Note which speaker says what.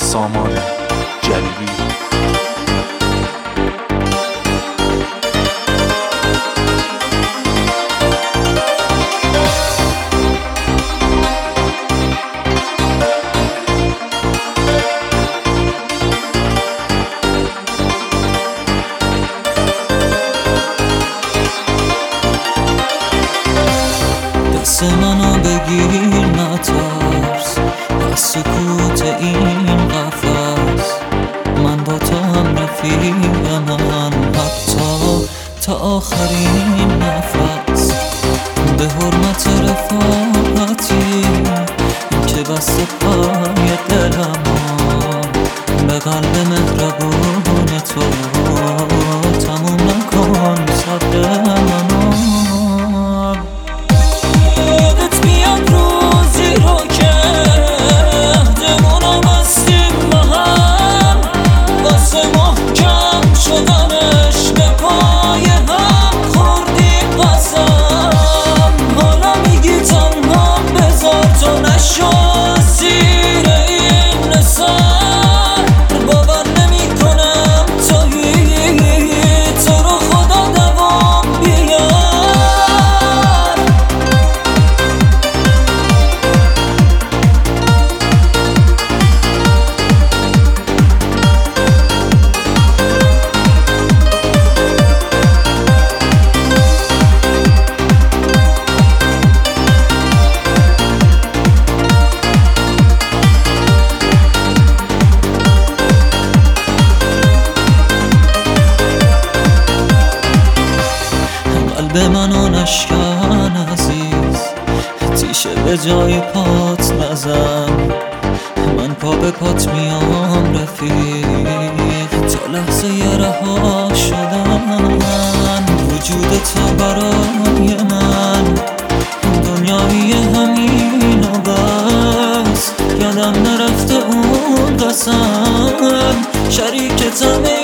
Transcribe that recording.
Speaker 1: سامان
Speaker 2: جلیلی.
Speaker 1: دست منو بگیر نترس. از سکوت این رفیقم حتی تا آخرین نفس. به حرمت رفاقتی که بس پای دلم به قلب مهربون به من آن اشکن عزیز تیشه به جای پات نزن. من پا به پات میام رفیق تا لحظه رها شدن. وجود تو برای من دنیایی همین و بس. یادم نرفته اون قسم شریک تمه